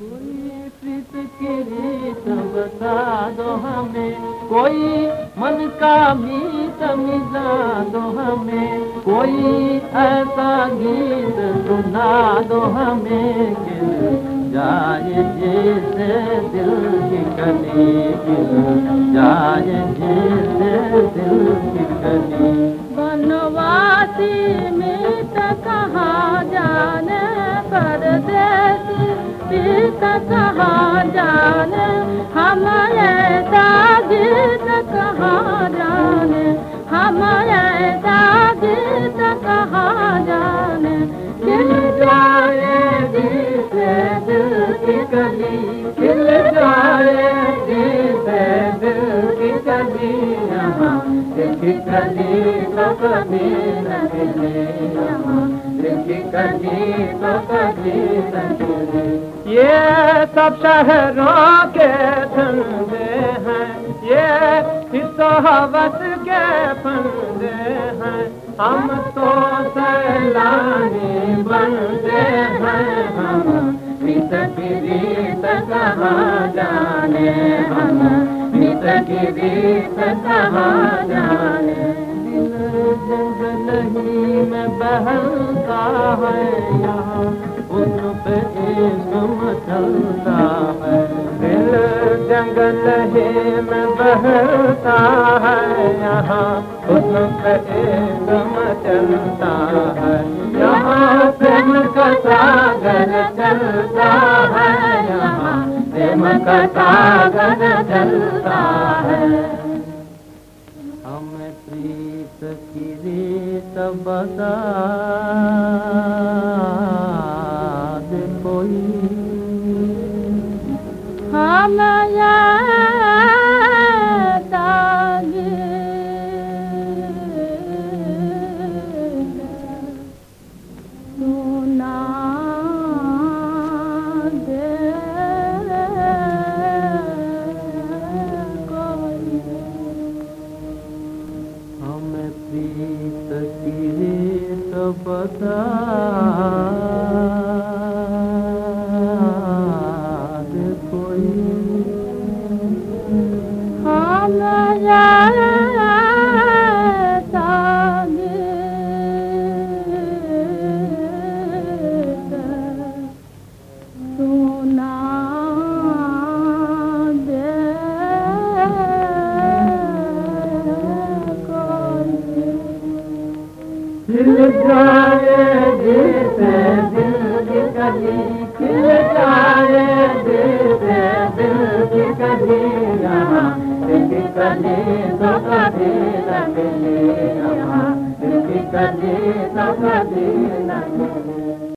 गीत बसा दो हई मलका गीत मिला दो हई गीत सुना दो हल जेसे दिलि कनि जे दिलि कनि धनवा त हमय दादी तान हमे दादी तान दिल्वारे दिल दिली दिल्वारे तो ये सब शहरों के धंधे हैं ये हवस के फंदे हैं हम तो सैलानी बनते हैं हम मित गिरीत कहा जाने हम मित गिरीत कहा जाने जिंदगी में बहलता है यहाँ उन पे इश्क चलता है दिल जंगल ही में बहलता है यहाँ उन पे इश्क चलता है यहाँ प्रेम का सागर चलता है यहाँ प्रेम का सागर चलता है हमें प्रिय सकी त बी हाल पता कोई हम दिल्ली कली खिला जी दिल्ली कला कढी नदी नदी कढी नदी नदी